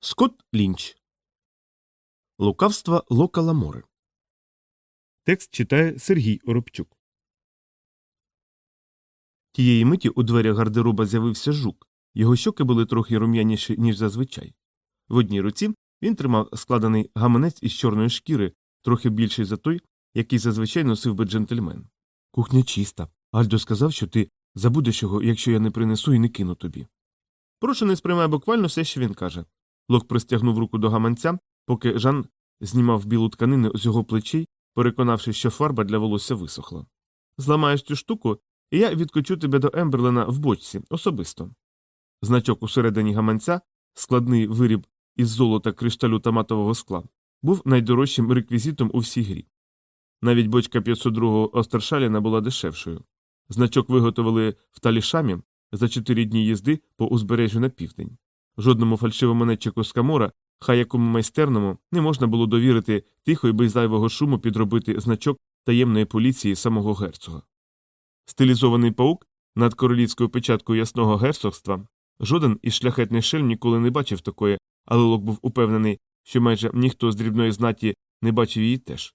Скотт Лінч. Лукавства Лока Ламори. Текст читає Сергій Оробчук. Тієї миті у дверях гардероба з'явився жук. Його щоки були трохи рум'яніші, ніж зазвичай. В одній руці він тримав складений гаманець із чорної шкіри, трохи більший за той, який зазвичай носив би джентльмен. Кухня чиста. Альдо сказав, що ти забудеш його, якщо я не принесу і не кину тобі. Прошу не сприймай буквально все, що він каже. Лок простягнув руку до гаманця, поки Жан знімав білу тканину з його плечей, переконавшись, що фарба для волосся висохла. Зламаєш цю штуку, і я відкочу тебе до Емберлена в бочці особисто. Значок усередині гаманця, складний виріб із золота кришталю та матового скла, був найдорожчим реквізитом у всій грі. Навіть бочка 502-го Остершаліна була дешевшою. Значок виготовили в талішамі за чотири дні їзди по узбережжю на південь. Жодному фальшивому фальшивомонетчику з Камора, хай якому майстерному, не можна було довірити тихо і без зайвого шуму підробити значок таємної поліції самого герцога. Стилізований паук над королівською печаткою ясного герцогства жоден із шляхетних шельм ніколи не бачив такої, але Лок був упевнений, що майже ніхто з дрібної знаті не бачив її теж.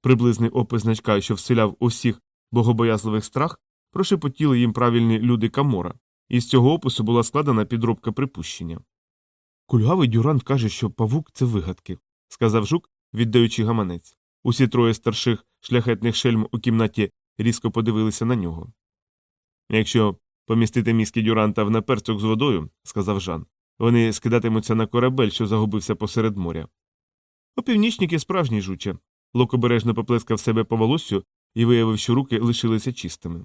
Приблизний опис значка, що вселяв усіх богобоязливих страх, прошепотіли їм правильні люди Камора, і з цього опису була складена підробка припущення. Кульгавий Дюрант каже, що павук це вигадки, сказав жук, віддаючи гаманець. Усі троє старших шляхетних шельм у кімнаті різко подивилися на нього. Якщо помістити мізки Дюранта в наперцьок з водою, сказав Жан, вони скидатимуться на корабель, що загубився посеред моря. Опівнічники справжні жуче. Лок обережно поплескав себе по волоссю і виявив, що руки лишилися чистими.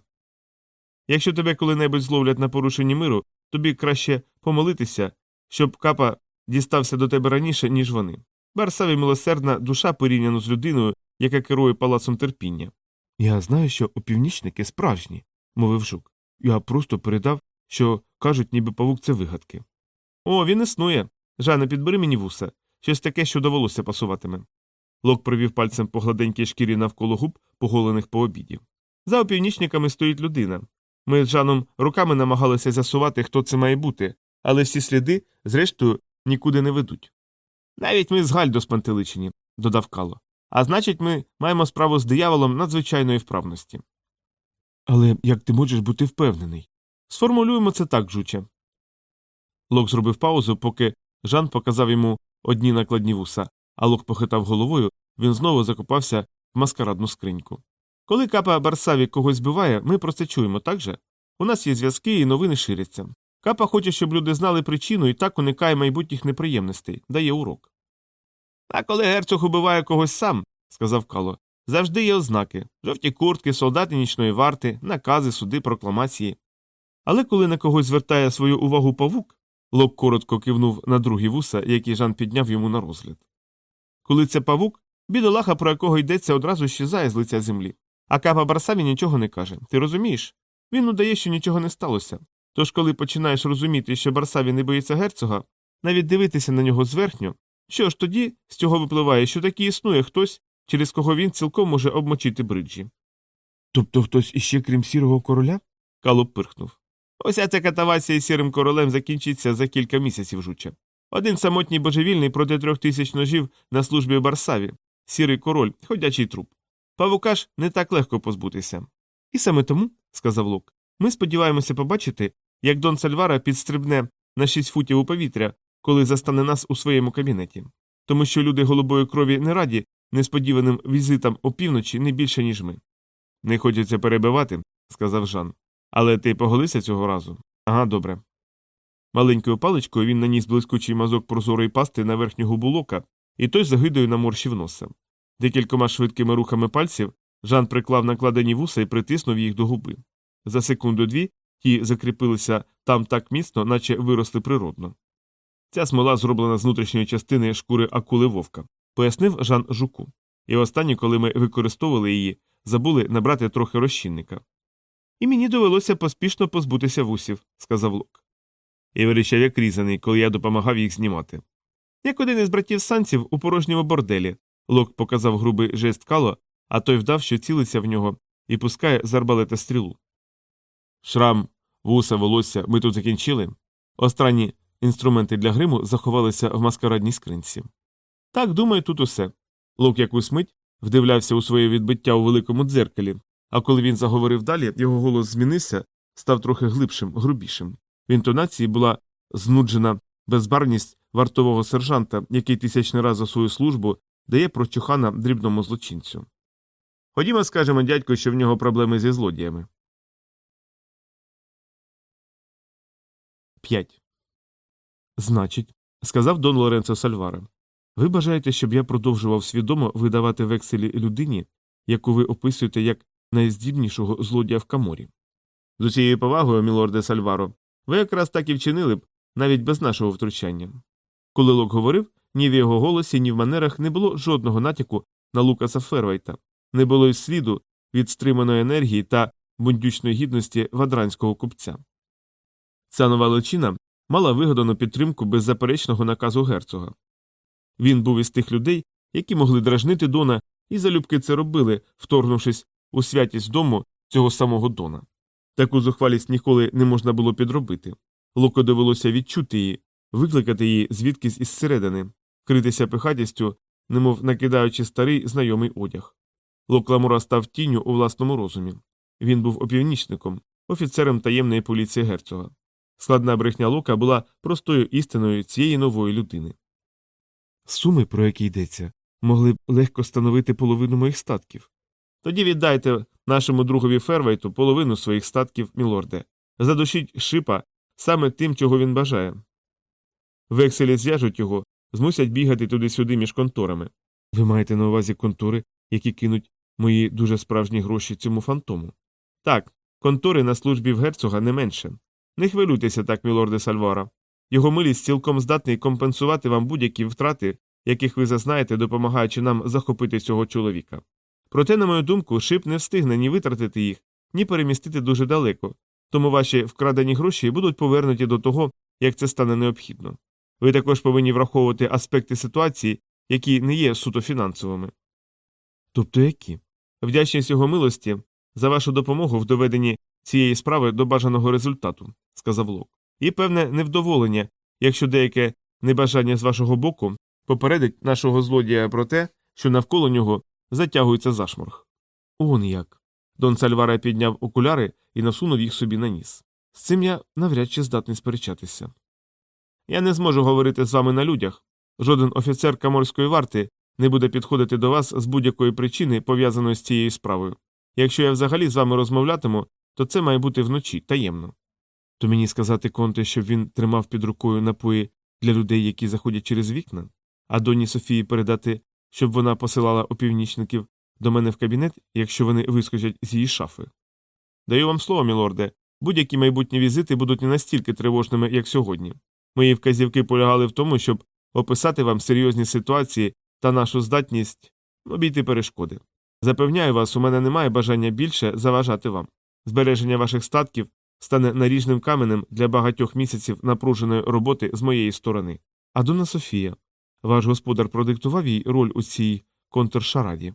Якщо тебе коли-небудь зловлять на порушенні миру, тобі краще помолитися, щоб капа дістався до тебе раніше, ніж вони. Барсаві милосердна душа порівняно з людиною, яка керує палацом терпіння. Я знаю, що опівнічники справжні, мовив жук. Я просто передав, що кажуть, ніби павук це вигадки. О, він існує. Жане, підбери мені вуса. Щось таке, що довелося пасуватиме. Лок провів пальцем по гладенькій шкірі навколо губ, поголених по обіді. За опівнічниками стоїть людина. Ми з Жаном руками намагалися з'ясувати, хто це має бути, але всі сліди, зрештою, нікуди не ведуть. Навіть ми з Гальдо спантеличені, додав Кало. А значить, ми маємо справу з дияволом надзвичайної вправності. Але як ти можеш бути впевнений? Сформулюємо це так, жуче. Лок зробив паузу, поки Жан показав йому одні накладні вуса, а Лок похитав головою, він знову закопався в маскарадну скриньку. Коли капа Барсаві когось збиває, ми про це чуємо, так же? У нас є зв'язки і новини ширяться. Капа хоче, щоб люди знали причину і так уникає майбутніх неприємностей, дає урок. А коли герцог убиває когось сам, сказав Кало, завжди є ознаки жовті куртки, солдати нічної варти, накази, суди, прокламації. Але коли на когось звертає свою увагу павук, Лок коротко кивнув на другі вуса, які Жан підняв йому на розгляд. Коли це павук, бідолаха, про якого йдеться, одразу щезає з лиця землі. А капа Барсаві нічого не каже. Ти розумієш? Він удає, що нічого не сталося. Тож, коли починаєш розуміти, що Барсаві не боїться герцога, навіть дивитися на нього зверхньо, що ж тоді з цього випливає, що таки існує хтось, через кого він цілком може обмочити бриджі. Тобто хтось іще крім сірого короля? Калоп пирхнув. Ося ця катавація із сірим королем закінчиться за кілька місяців жуче. Один самотній божевільний проти трьох тисяч ножів на службі в Барсаві, сірий король, ходячий труп. Павука ж не так легко позбутися. І саме тому, сказав Лок, ми сподіваємося побачити, як Дон Сальвара підстрибне на шість футів у повітря, коли застане нас у своєму кабінеті. Тому що люди голубої крові не раді несподіваним візитам опівночі не більше, ніж ми. Не хочеться перебивати, сказав Жан. Але ти поголися цього разу? Ага, добре. Маленькою паличкою він наніс блискучий мазок прозорої пасти на верхню губу лока, і той загидою наморщив носа. Декількома швидкими рухами пальців Жан приклав накладені вуса і притиснув їх до губи. За секунду дві ті закріпилися там так міцно, наче виросли природно. Ця смола зроблена з внутрішньої частини шкури акули вовка, пояснив Жан жуку. І останнє, коли ми використовували її, забули набрати трохи розчинника. І мені довелося поспішно позбутися вусів, сказав Лок. І вирішав як різаний, коли я допомагав їх знімати. Як один із братів санців у порожньому борделі, Лок показав грубий жест кало, а той вдав, що цілиться в нього, і пускає з арбалета стрілу. Шрам, вуса, волосся, ми тут закінчили. Останні Інструменти для гриму заховалися в маскарадній скринці. Так, думаю, тут усе. Лок якусь мить вдивлявся у своє відбиття у великому дзеркалі, а коли він заговорив далі, його голос змінився, став трохи глибшим, грубішим. В інтонації була знуджена безбарність вартового сержанта, який тисячний раз за свою службу дає прочухана дрібному злочинцю. Ходімо, скажемо дядьку, що в нього проблеми зі злодіями. 5. Значить, сказав Дон Лоренцо Сальвара, ви бажаєте, щоб я продовжував свідомо видавати векселі людині, яку ви описуєте як найздібнішого злодія в каморі. З усією повагою, мілорде Сальваро, ви якраз так і вчинили б, навіть без нашого втручання. Коли Лок говорив, ні в його голосі, ні в манерах не було жодного натяку на Лукаса Фервайта, не було й сліду від стриманої енергії та бундючної гідності вадранського купця. Ця нова личина мала вигадану підтримку беззаперечного наказу герцога. Він був із тих людей, які могли дражнити Дона і залюбки це робили, вторгнувшись у святість дому цього самого Дона. Таку зухвалість ніколи не можна було підробити. Луко довелося відчути її, викликати її звідкись із середини, критися пихатістю, немов накидаючи старий знайомий одяг. Лок Ламура став тінню у власному розумі. Він був опівнічником, офіцером таємної поліції герцога. Складна брехня Лока була простою істиною цієї нової людини. Суми, про які йдеться, могли б легко становити половину моїх статків. Тоді віддайте нашому другові Фервейту половину своїх статків, мілорде, задушіть шипа саме тим, чого він бажає. Векселі зв'яжуть його, змусять бігати туди-сюди між конторами. Ви маєте на увазі контори, які кинуть мої дуже справжні гроші цьому фантому? Так, контори на службі в герцога не менше. Не хвилюйтеся так, мілорде Сальвара. Його милість цілком здатний компенсувати вам будь-які втрати, яких ви зазнаєте, допомагаючи нам захопити цього чоловіка. Проте, на мою думку, шип не встигне ні витратити їх, ні перемістити дуже далеко, тому ваші вкрадені гроші будуть повернуті до того, як це стане необхідно. Ви також повинні враховувати аспекти ситуації, які не є суто фінансовими. Тобто які? Вдячність його милості за вашу допомогу в доведенні цієї справи до бажаного результату, сказав Лок. І певне невдоволення, якщо деяке небажання з вашого боку попередить нашого злодія про те, що навколо нього затягується зашморг. Он як. Дон Сальвара підняв окуляри і насунув їх собі на ніс. З цим я навряд чи здатний сперечатися. Я не зможу говорити з вами на людях. Жоден офіцер каморської варти не буде підходити до вас з будь-якої причини, пов'язаної з цією справою. Якщо я взагалі з вами розмовлятиму, то це має бути вночі таємно. То мені сказати Конте, щоб він тримав під рукою напої для людей, які заходять через вікна, а доні Софії передати, щоб вона посилала опівнічників до мене в кабінет, якщо вони вискочать з її шафи. Даю вам слово, мілорде, будь-які майбутні візити будуть не настільки тривожними, як сьогодні. Мої вказівки полягали в тому, щоб описати вам серйозні ситуації та нашу здатність обійти перешкоди. Запевняю вас, у мене немає бажання більше заважати вам. Збереження ваших статків стане наріжним каменем для багатьох місяців напруженої роботи з моєї сторони. А Дона Софія, ваш господар продиктував їй роль у цій контршараді.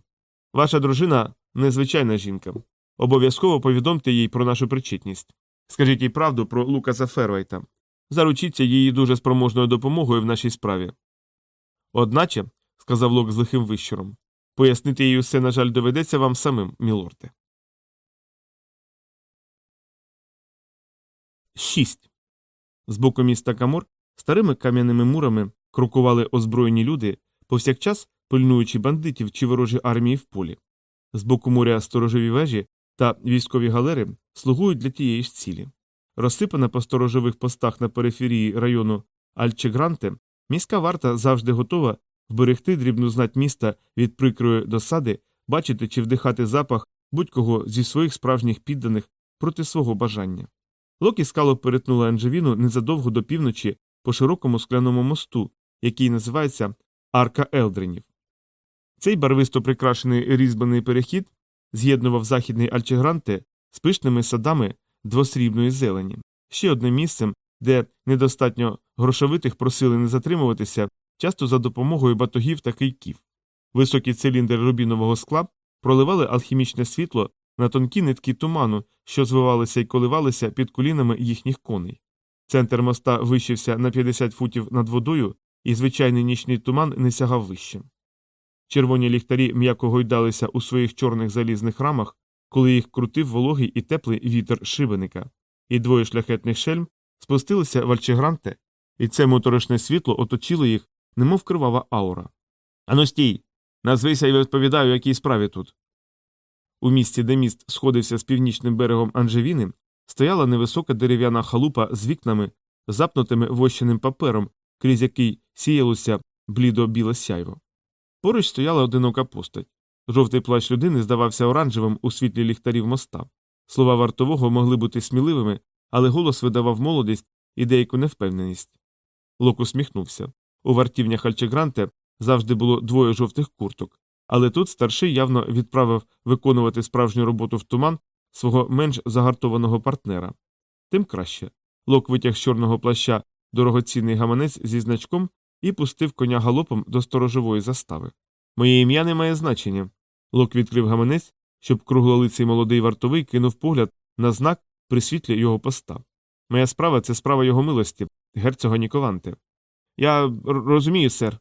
Ваша дружина незвичайна жінка. Обов'язково повідомте їй про нашу причетність. Скажіть їй правду про Лукаса Фервайта. Заручіться її дуже спроможною допомогою в нашій справі. Одначе, сказав Лок з лихим вищуром, пояснити їй усе, на жаль, доведеться вам самим, мілорде. 6. З боку міста Камор старими кам'яними мурами крокували озброєні люди, повсякчас пильнуючи бандитів чи ворожі армії в полі. З боку моря сторожові вежі та військові галери слугують для тієї ж цілі. Розсипана по сторожових постах на периферії району Альчегранте, міська варта завжди готова вберегти дрібну знать міста від прикрої досади, бачити чи вдихати запах будь-кого зі своїх справжніх підданих проти свого бажання. Локі скало перетнула Анджевіну незадовго до півночі по широкому скляному мосту, який називається Арка Елдренів. Цей барвисто прикрашений різьбаний перехід з'єднував західний Альчегранте з пишними садами двосрібної зелені, ще одним місцем, де недостатньо грошовитих просили не затримуватися, часто за допомогою батогів та кийків. Високі циліндри рубінового скла проливали алхімічне світло на тонкі нитки туману, що звивалися і коливалися під колінами їхніх коней. Центр моста вищився на 50 футів над водою, і звичайний нічний туман не сягав вище. Червоні ліхтарі м'яко гойдалися у своїх чорних залізних рамах, коли їх крутив вологий і теплий вітер шибеника, і двоє шляхетних шельм спустилися в Альчегранте, і це моторошне світло оточило їх, немов кривава аура. Ану стій! Назвися і відповідаю, якій справі тут. У місті, де міст сходився з північним берегом Анжевіни, стояла невисока дерев'яна халупа з вікнами, запнутими вощеним папером, крізь який сіялося блідо біле сяйво. Поруч стояла одинока постать. Жовтий плащ людини здавався оранжевим у світлі ліхтарів моста. Слова вартового могли бути сміливими, але голос видавав молодість і деяку невпевненість. Лок усміхнувся. У вартівнях Альчегранте завжди було двоє жовтих курток, але тут старший явно відправив виконувати справжню роботу в туман свого менш загартованого партнера. Тим краще. Лок витяг з чорного плаща дорогоцінний гаманець зі значком і пустив коня галопом до сторожової застави. Моє ім'я не має значення. Лок відкрив гаманець, щоб круглолиций молодий вартовий кинув погляд на знак при світлі його поста. Моя справа це справа його милості, герцога Нікованте. Я розумію, сер.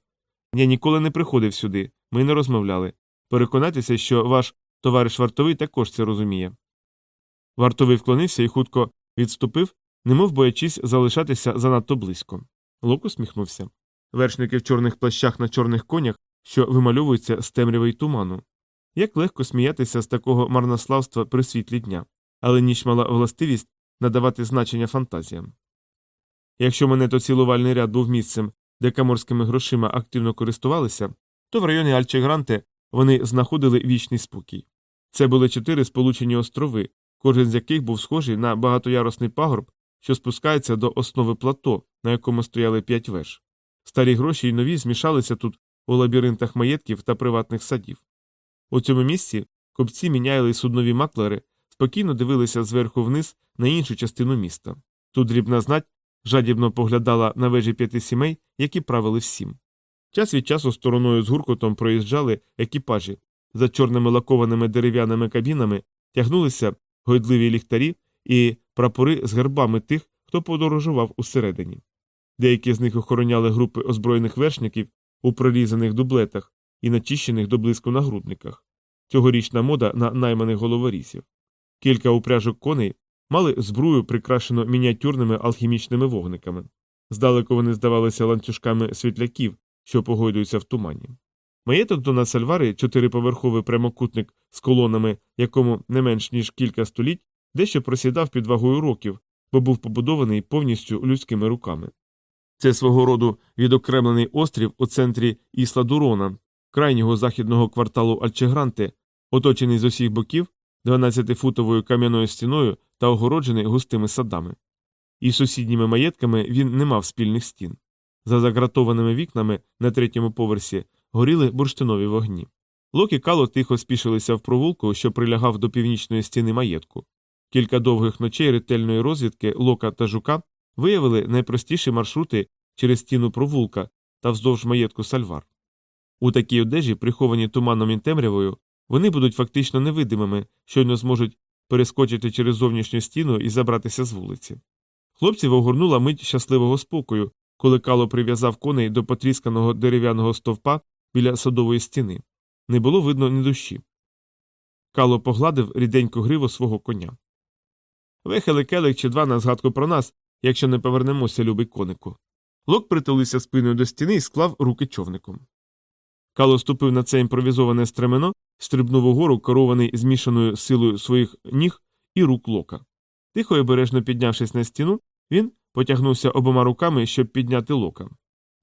Я ніколи не приходив сюди, ми не розмовляли. Переконайтеся, що ваш товариш вартовий також це розуміє. Вартовий вклонився і хутко відступив, немов боячись залишатися занадто близько. Лок усміхнувся. Вершники в чорних плащах на чорних конях, що вимальовуються з темряви й туману. Як легко сміятися з такого марнославства при світлі дня, але ніч мала властивість надавати значення фантазіям. Якщо мене то цілувальний ряд був місцем, де каморськими грошима активно користувалися, то в районі Альчегранте вони знаходили вічний спокій. Це були чотири сполучені острови, кожен з яких був схожий на багатоярусний пагорб, що спускається до основи плато, на якому стояли п'ять веж. Старі гроші й нові змішалися тут у лабіринтах маєтків та приватних садів. У цьому місці купці міняли суднові маклери, спокійно дивилися зверху вниз на іншу частину міста. Тут дрібна знать жадібно поглядала на вежі п'яти сімей, які правили всім. Час від часу стороною з гуркотом проїжджали екіпажі, за чорними лакованими дерев'яними кабінами тягнулися гойдливі ліхтарі і прапори з гербами тих, хто подорожував усередині. Деякі з них охороняли групи озброєних вершників у прорізаних дублетах і начищених до блиску нагрудниках. Цьогорічна мода на найманих головорісів. Кілька упряжок коней мали збрую, прикрашену мініатюрними алхімічними вогниками. Здалеку вони здавалися ланцюжками світляків, що погойдуються в тумані. Маєток Дона Сальвари, чотириповерховий прямокутник з колонами, якому не менш ніж кілька століть, дещо просідав під вагою років, бо був побудований повністю людськими руками. Це свого роду відокремлений острів у центрі Ісла Дурона, крайнього західного кварталу Альчегранте, оточений з усіх боків 12-футовою кам'яною стіною та огороджений густими садами. Із сусідніми маєтками він не мав спільних стін. За загратованими вікнами на третьому поверсі горіли бурштинові вогні. Лок і Кало тихо спішилися в провулку, що прилягав до північної стіни маєтку. Кілька довгих ночей ретельної розвідки Лока та Жука виявили найпростіші маршрути через стіну провулка та вздовж маєтку сальвар. У такій одежі, приховані туманом і темрявою, вони будуть фактично невидимими, щойно зможуть перескочити через зовнішню стіну і забратися з вулиці. Хлопців огорнула мить щасливого спокою, коли Кало прив'язав коней до потрісканого дерев'яного стовпа біля садової стіни. Не було видно ні душі. Кало погладив ріденьку гриву свого коня. Вихили келик чи два на згадку про нас, якщо не повернемося, любий конику. Лок притулився спиною до стіни і склав руки човником. Кало ступив на це імпровізоване стремено, стрибнув угору, керований змішаною силою своїх ніг і рук лока. Тихо і обережно піднявшись на стіну, він потягнувся обома руками, щоб підняти лока.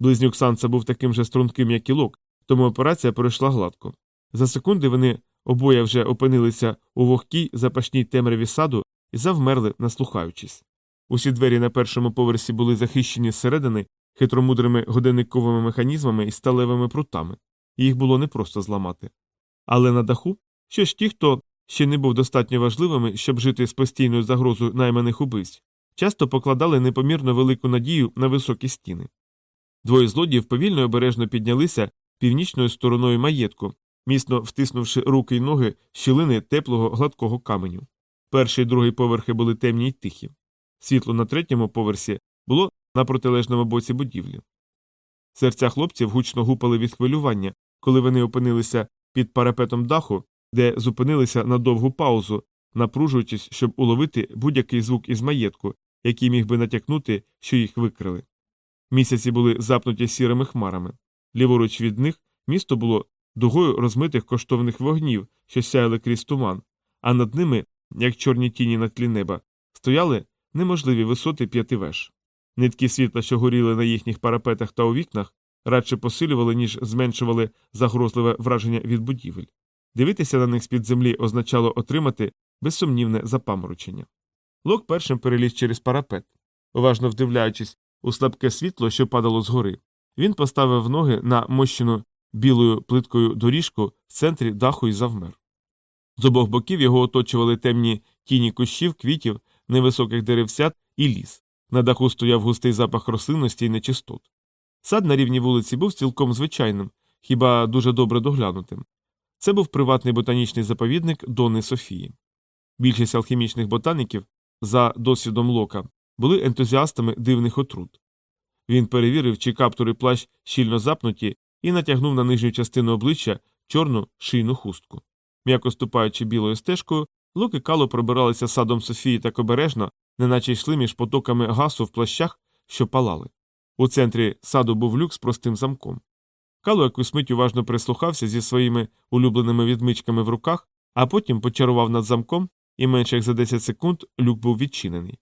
Близнюк Санса був таким же струнким, як і лок, тому операція пройшла гладко. За секунди вони обоє вже опинилися у вогкій запашній темряві саду і завмерли, наслухаючись. Усі двері на першому поверсі були захищені зсередини хитромудрими годинниковими механізмами і сталевими прутами, їх було непросто зламати. Але на даху що ж ті, хто ще не був достатньо важливими, щоб жити з постійною загрозою найманих убивств, часто покладали непомірно велику надію на високі стіни. Двоє злодіїв повільно і обережно піднялися північною стороною маєтку, міцно втиснувши руки й ноги щілини теплого гладкого каменю. Перший і другий поверхи були темні й тихі. Світло на третьому поверсі було на протилежному боці будівлі. Серця хлопців гучно гупали від хвилювання, коли вони опинилися під парапетом даху, де зупинилися на довгу паузу, напружуючись, щоб уловити будь-який звук із маєтку, який міг би натякнути, що їх викрили. Місяці були запнуті сірими хмарами. Ліворуч від них місто було дугою розмитих коштовних вогнів, що сяяли крізь туман, а над ними, як чорні тіні на тлі неба, стояли неможливі висоти п'яти веж. Нитки світла, що горіли на їхніх парапетах та у вікнах, радше посилювали, ніж зменшували загрозливе враження від будівель. Дивитися на них з під землі означало отримати безсумнівне запаморочення. Лок першим переліз через парапет. Уважно вдивляючись у слабке світло, що падало згори, він поставив ноги на мощену білою плиткою доріжку в центрі даху і завмер. З обох боків його оточували темні тіні кущів, квітів, невисоких деревцят і ліс. На даху стояв густий запах рослинності і нечистот. Сад на рівні вулиці був цілком звичайним, хіба дуже добре доглянутим. Це був приватний ботанічний заповідник Дони Софії. Більшість алхімічних ботаніків, за досвідом лока, були ентузіастами дивних отрут. Він перевірив, чи каптури плащ щільно запнуті, і натягнув на нижню частину обличчя чорну шийну хустку. М'яко ступаючи білою стежкою, Лок і Кало пробиралися садом Софії так обережно, неначе йшли між потоками гасу в плащах, що палали. У центрі саду був люк з простим замком. Кало якусь мить уважно прислухався зі своїми улюбленими відмичками в руках, а потім почарував над замком, і менше як за 10 секунд люк був відчинений.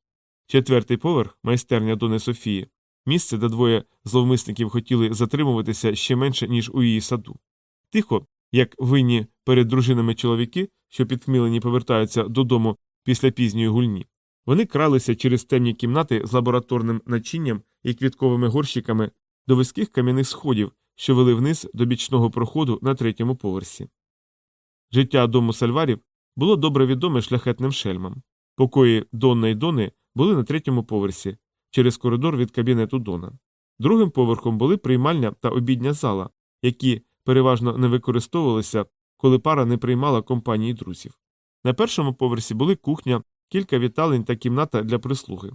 Четвертий поверх, майстерня Дони Софії, місце, де двоє зловмисників хотіли затримуватися ще менше, ніж у її саду. Тихо, як винні перед дружинами чоловіки, що підхмілені повертаються додому після пізньої гульні. Вони кралися через темні кімнати з лабораторним начинням і квітковими горщиками до вузьких кам'яних сходів, що вели вниз до бічного проходу на третьому поверсі. Життя дому сальварів було добре відоме шляхетним шельмам. Покої Донна і Дони були на третьому поверсі, через коридор від кабінету Дона. Другим поверхом були приймальня та обідня зала, які переважно не використовувалися, коли пара не приймала компанії друзів. На першому поверсі були кухня, кілька віталень та кімната для прислуги.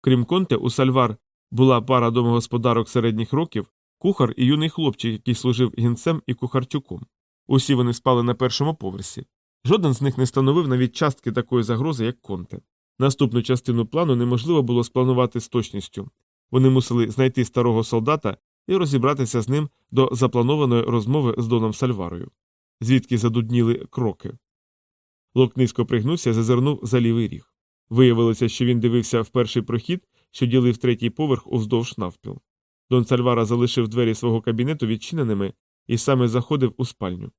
Крім конте, у сальвар була пара домогосподарок середніх років, кухар і юний хлопчик, який служив гінцем і кухарчуком. Усі вони спали на першому поверсі. Жоден з них не становив навіть частки такої загрози, як конте. Наступну частину плану неможливо було спланувати з точністю. Вони мусили знайти старого солдата і розібратися з ним до запланованої розмови з Доном Сальварою, звідки задудніли кроки. Лок низько пригнувся, зазирнув за лівий ріг. Виявилося, що він дивився в перший прохід, що ділив третій поверх уздовж навпіл. Дон Сальвара залишив двері свого кабінету відчиненими і саме заходив у спальню.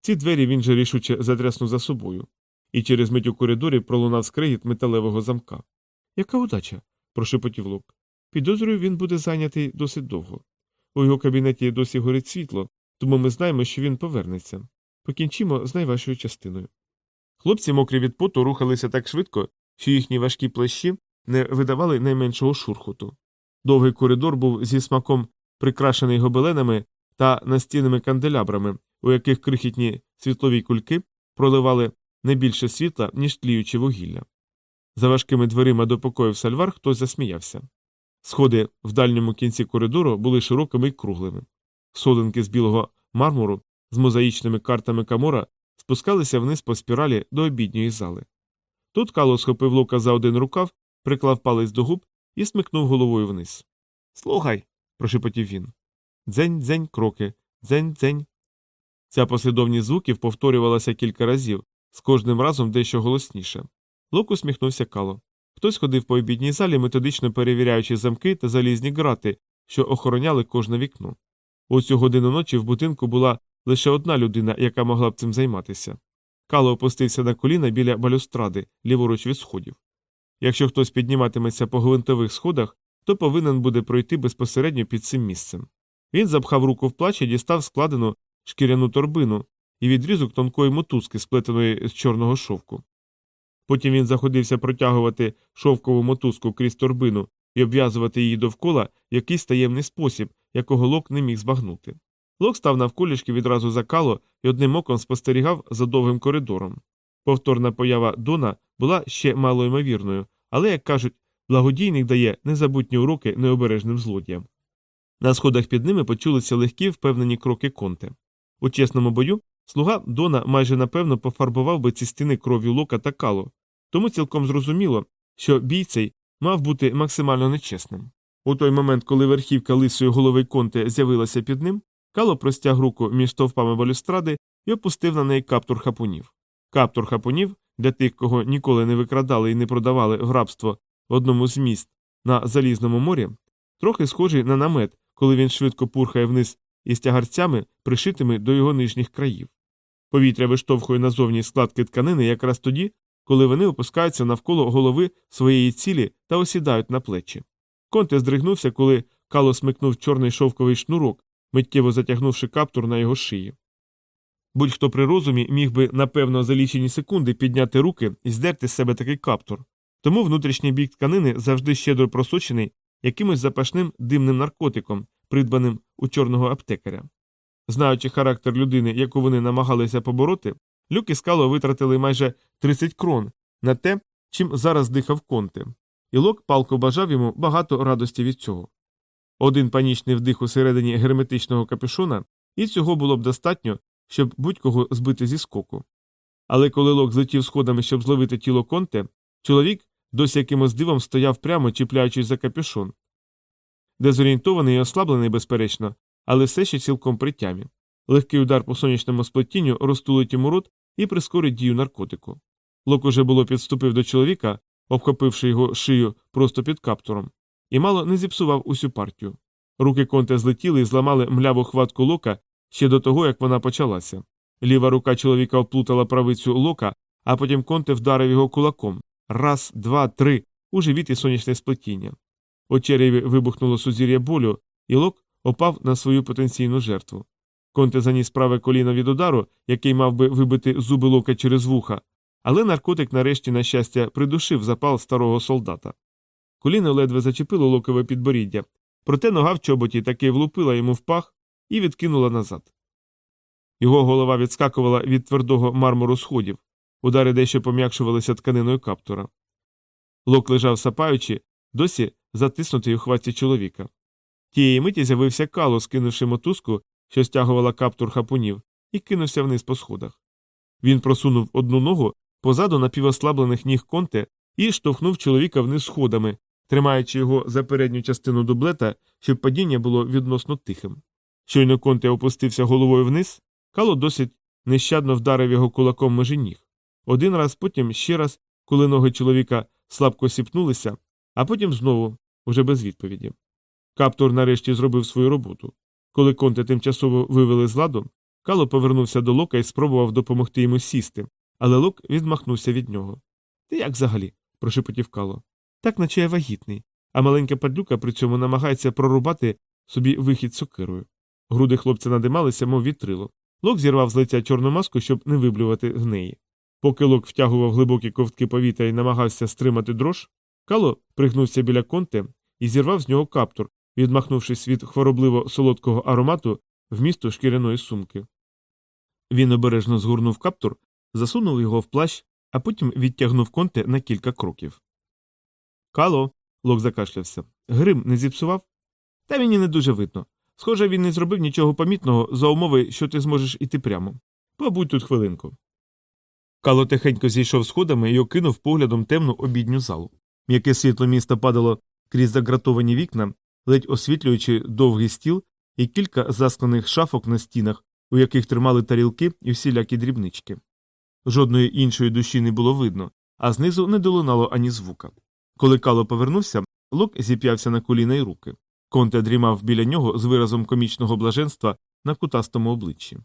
Ці двері він же рішуче затряснув за собою, і через мить у коридорі пролунав скригіт металевого замка. Яка удача? прошепотів Лок. Підозрюю, він буде зайнятий досить довго. У його кабінеті досі горить світло, тому ми знаємо, що він повернеться. Покінчимо з найважчою частиною. Хлопці, мокрі від поту, рухалися так швидко, що їхні важкі плащі не видавали найменшого шурхоту. Довгий коридор був зі смаком прикрашений гобеленами та настінними канделябрами, у яких крихітні світлові кульки проливали не більше світла, ніж тліюче вугілля. За важкими дверима до покоїв сальвар хтось засміявся. Сходи в дальньому кінці коридору були широкими й круглими. Сходинки з білого мармуру з мозаїчними картами камора спускалися вниз по спіралі до обідньої зали. Тут Кало схопив лока за один рукав, приклав палець до губ і смикнув головою вниз. Слухай. прошепотів він. Дзень дзень кроки, дзень дзень. Ця послідовність звуків повторювалася кілька разів, з кожним разом дещо голосніше. Лок усміхнувся Кало. Хтось ходив по обідній залі, методично перевіряючи замки та залізні грати, що охороняли кожне вікно. У цю годину ночі в будинку була лише одна людина, яка могла б цим займатися. Кало опустився на коліна біля балюстради, ліворуч від сходів. Якщо хтось підніматиметься по гвинтових сходах, то повинен буде пройти безпосередньо під цим місцем. Він запхав руку в плач і дістав складену шкіряну торбину і відрізок тонкої мотузки, сплетеної з чорного шовку. Потім він заходився протягувати шовкову мотузку крізь торбину і обв'язувати її довкола в якийсь таємний спосіб, якого лок не міг збагнути. Лок став навколішки відразу за кало і одним оком спостерігав за довгим коридором. Повторна поява Дона була ще малоймовірною, але, як кажуть, Благодійник дає незабутні уроки необережним злодіям. На сходах під ними почулися легкі впевнені кроки конте. У чесному бою слуга Дона майже напевно пофарбував би ці стіни кров'ю лока та кало, тому цілком зрозуміло, що бій цей мав бути максимально нечесним. У той момент, коли верхівка лисої голови конте з'явилася під ним, кало простяг руку між стовпами балюстради і опустив на неї каптур хапунів. Каптур хапунів для тих, кого ніколи не викрадали і не продавали в рабство в одному з міст на залізному морі, трохи схожий на намет, коли він швидко пурхає вниз із тягарцями, пришитими до його нижніх країв. Повітря виштовхує назовні складки тканини якраз тоді, коли вони опускаються навколо голови своєї цілі та осідають на плечі. Конте здригнувся, коли кало смикнув чорний шовковий шнурок, миттєво затягнувши каптур на його шиї. Будь-хто при розумі міг би, напевно, за лічені секунди підняти руки і здерти з себе такий каптур, тому внутрішній бік тканини завжди щедро просочений якимось запашним димним наркотиком, придбаним у чорного аптекаря. Знаючи характер людини, яку вони намагалися побороти, люк і скало витратили майже 30 крон на те, чим зараз дихав конте, і лок палко бажав йому багато радості від цього. Один панічний вдих усередині герметичного капюшона, і цього було б достатньо, щоб будь-кого збити зі скоку. Але коли лок злетів сходами, щоб зловити тіло конте, чоловік досі якимось дивом стояв прямо, чіпляючись за капюшон. Дезорієнтований і ослаблений, безперечно, але все ще цілком при тямі. Легкий удар по сонячному сплетінню розтулить йому рот і прискорить дію наркотику. Лок уже було підступив до чоловіка, обхопивши його шию просто під каптуром, і мало не зіпсував усю партію. Руки конте злетіли і зламали мляву хватку лока ще до того, як вона почалася. Ліва рука чоловіка оплутала правицю лока, а потім конте вдарив його кулаком. Раз, два, три, у живіт і сонячне сплетіння. У череві вибухнуло сузір'я болю, і лок опав на свою потенційну жертву. Конте заніс праве коліно від удару, який мав би вибити зуби лока через вуха, але наркотик, нарешті, на щастя, придушив запал старого солдата. Коліно ледве зачепило локове підборіддя, проте нога в чоботі таки влупила йому в пах і відкинула назад. Його голова відскакувала від твердого мармуру сходів, удари дещо пом'якшувалися тканиною каптура. Лок лежав сапаючи, досі затиснутий у хватці чоловіка. Тієї миті з'явився кало, скинувши мотузку, що стягувала каптур хапунів, і кинувся вниз по сходах. Він просунув одну ногу позаду напівослаблених ніг конте і штовхнув чоловіка вниз сходами, тримаючи його за передню частину дублета, щоб падіння було відносно тихим. Щойно конте опустився головою вниз, кало досить нещадно вдарив його кулаком межі ніг. Один раз, потім ще раз, коли ноги чоловіка слабко сіпнулися, а потім знову, уже без відповіді. Каптур нарешті зробив свою роботу. Коли конте тимчасово вивели з ладу, Кало повернувся до Лока і спробував допомогти йому сісти, але Лок відмахнувся від нього. Ти як взагалі? прошепотів Кало. Так наче я вагітний, а маленька падлюка при цьому намагається прорубати собі вихід сокирою. Груди хлопця надималися, мов вітрило. Лок зірвав з лиця чорну маску, щоб не виблювати в неї. Поки Лок втягував глибокі ковтки повітря і намагався стримати дрож, Кало пригнувся біля конте і зірвав з нього каптур, відмахнувшись від хворобливо солодкого аромату вмісту шкіряної сумки. Він обережно згорнув каптур, засунув його в плащ, а потім відтягнув конте на кілька кроків. Кало. Лок закашлявся. Грим не зіпсував? Та мені не дуже видно. Схоже, він не зробив нічого помітного за умови, що ти зможеш іти прямо. Побудь тут хвилинку. Кало тихенько зійшов сходами і окинув поглядом темну обідню залу. М'яке світло міста падало крізь загратовані вікна, ледь освітлюючи довгий стіл і кілька засклених шафок на стінах, у яких тримали тарілки і всілякі дрібнички. Жодної іншої душі не було видно, а знизу не долунало ані звука. Коли Кало повернувся, Лок зіп'явся на коліна й руки. Конте дрімав біля нього з виразом комічного блаженства на кутастому обличчі.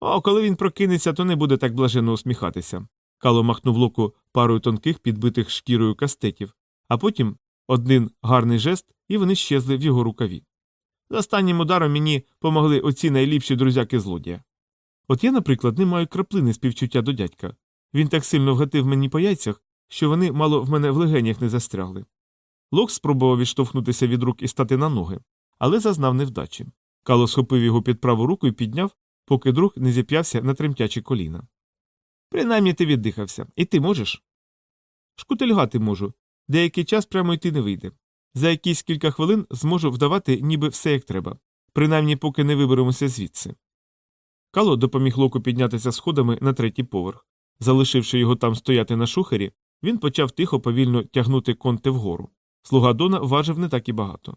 О, коли він прокинеться, то не буде так блаженно усміхатися. Кало махнув локу парою тонких, підбитих шкірою кастетів, а потім один гарний жест, і вони щезли в його рукаві. За останнім ударом мені помогли оці найліпші друзяки злодія. От я, наприклад, не маю краплини співчуття до дядька. Він так сильно вгатив мені по яйцях, що вони мало в мене в легенях не застрягли. Лок спробував відштовхнутися від рук і стати на ноги, але зазнав невдачі. Кало схопив його під праву руку і підняв, поки друг не зіп'явся на тремтячі коліна. Принаймні ти віддихався, і ти можеш? Шкутильгати можу, Деякий час прямо йти не вийде. За якісь кілька хвилин зможу вдавати, ніби все як треба, принаймні поки не виберемося звідси. Кало допоміг Локу піднятися сходами на третій поверх. Залишивши його там стояти на шухері, він почав тихо повільно тягнути конте вгору. Слуга Дона важив не так і багато.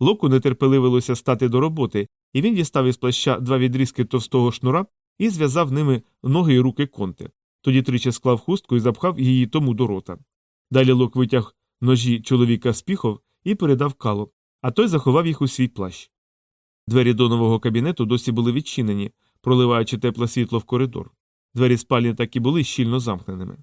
Локу нетерпеливилося стати до роботи, і він дістав із плаща два відрізки товстого шнура і зв'язав ними ноги й руки конте. Тоді тричі склав хустку і запхав її тому до рота. Далі Лок витяг ножі чоловіка з піхов і передав калу, а той заховав їх у свій плащ. Двері до нового кабінету досі були відчинені, проливаючи тепле світло в коридор. Двері спальні так і були щільно замкненими.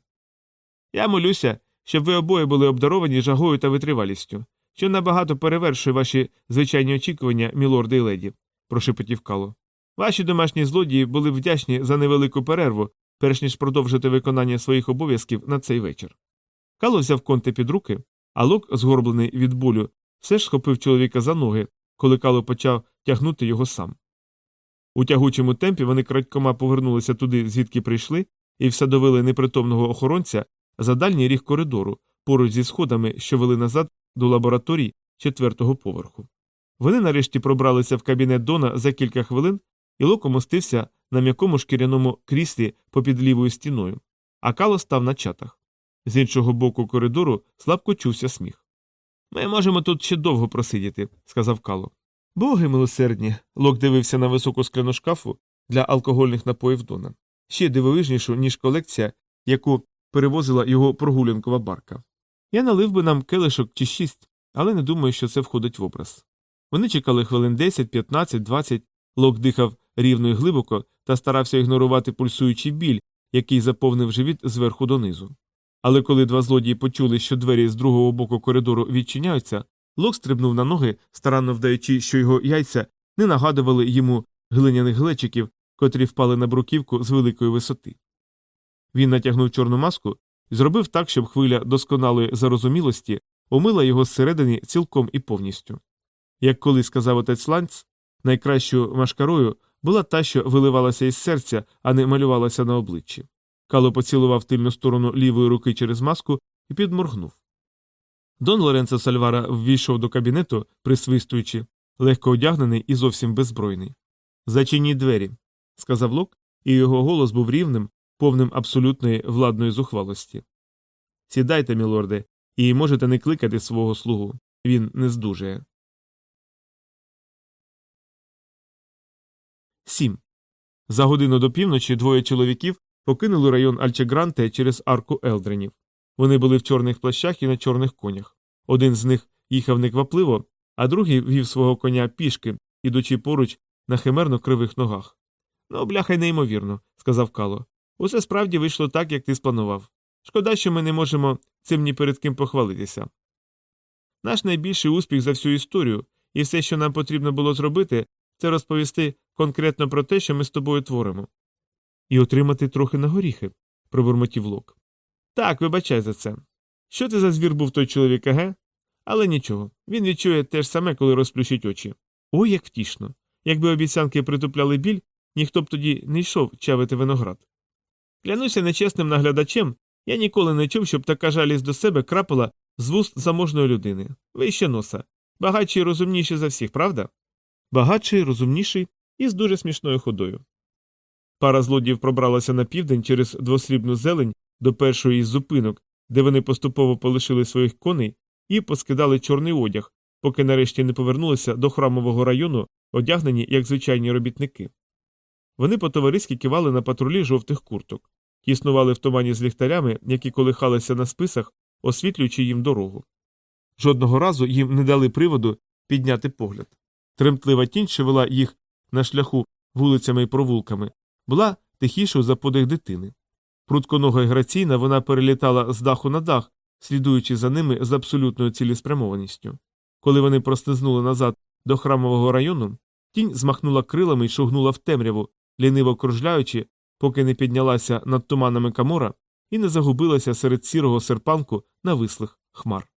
Я молюся, щоб ви обоє були обдаровані жагою та витривалістю, що набагато перевершує ваші звичайні очікування, мілорди і леді, прошепотів Кало. Ваші домашні злодії були вдячні за невелику перерву, перш ніж продовжити виконання своїх обов'язків на цей вечір. Кало взяв конте під руки, а лок, згорблений від болю, все ж схопив чоловіка за ноги, коли Кало почав тягнути його сам. У тягучому темпі вони крадькома повернулися туди, звідки прийшли, і всадовили непритомного охоронця за дальній ріг коридору, поруч зі сходами, що вели назад до лабораторій четвертого поверху. Вони нарешті пробралися в кабінет Дона за кілька хвилин, і локо мостився на м'якому шкіряному кріслі попід лівою стіною, а кало став на чатах. З іншого боку коридору слабко чувся сміх. Ми можемо тут ще довго просидіти, сказав Кало. Боги милосердні. Лок дивився на високу скляну шкафу для алкогольних напоїв Дона, ще дивовижнішу, ніж колекція, яку перевозила його прогулянкова барка. Я налив би нам келишок чи шість, але не думаю, що це входить в образ. Вони чекали хвилин 10, 15, 20, Лок дихав рівно і глибоко та старався ігнорувати пульсуючий біль, який заповнив живіт зверху донизу. Але коли два злодії почули, що двері з другого боку коридору відчиняються, Лок стрибнув на ноги, старанно вдаючи, що його яйця не нагадували йому глиняних глечиків, котрі впали на бруківку з великої висоти. Він натягнув чорну маску і зробив так, щоб хвиля досконалої зарозумілості омила його зсередині цілком і повністю. Як колись сказав отець Ланц, найкращою машкарою була та, що виливалася із серця, а не малювалася на обличчі. Кало поцілував тильну сторону лівої руки через маску і підморгнув. Дон Лоренцо Сальвара ввійшов до кабінету, присвистуючи, легко одягнений і зовсім беззбройний. Зачиніть двері, сказав Лок, і його голос був рівним, повним абсолютної владної зухвалості. Сідайте, мілорде, і можете не кликати свого слугу. Він не здужує. 7. За годину до півночі двоє чоловіків покинули район Альчегранте через арку Елдренів. Вони були в чорних плащах і на чорних конях. Один з них їхав неквапливо, а другий вів свого коня пішки, ідучи поруч на химерно кривих ногах. Ну, бляха, й неймовірно, сказав Кало. Усе справді вийшло так, як ти спланував. Шкода, що ми не можемо цим ні перед ким похвалитися. Наш найбільший успіх за всю історію, і все, що нам потрібно було зробити, це розповісти конкретно про те, що ми з тобою творимо. І отримати трохи на горіхи, пробурмотів Лок. Так, вибачай за це. Що це за звір був той чоловік, аге? Але нічого, він відчує те ж саме, коли розплющить очі. Ой, як втішно. Якби обіцянки притупляли біль, ніхто б тоді не йшов чавити виноград. Клянуся нечесним наглядачем, я ніколи не чув, щоб така жалість до себе крапала з вуст заможної людини. Вище носа. Багатший і розумніший за всіх, правда? Багатший, розумніший і з дуже смішною ходою. Пара злодіїв пробралася на південь через двосрібну зелень до першої із зупинок, де вони поступово полишили своїх коней і поскидали чорний одяг, поки нарешті не повернулися до храмового району, одягнені як звичайні робітники. Вони по товариськи кивали на патрулі жовтих курток, тіснували в тумані з ліхтарями, які колихалися на списах, освітлюючи їм дорогу. Жодного разу їм не дали приводу підняти погляд. Тремтлива тінь, що вела їх на шляху вулицями і провулками, була тихішою за подих дитини. Прутконога й граційна вона перелітала з даху на дах, слідуючи за ними з абсолютною цілеспрямованістю. Коли вони простизнули назад до храмового району, тінь змахнула крилами й шугнула в темряву, ліниво кружляючи, поки не піднялася над туманами камора і не загубилася серед сірого серпанку навислих хмар.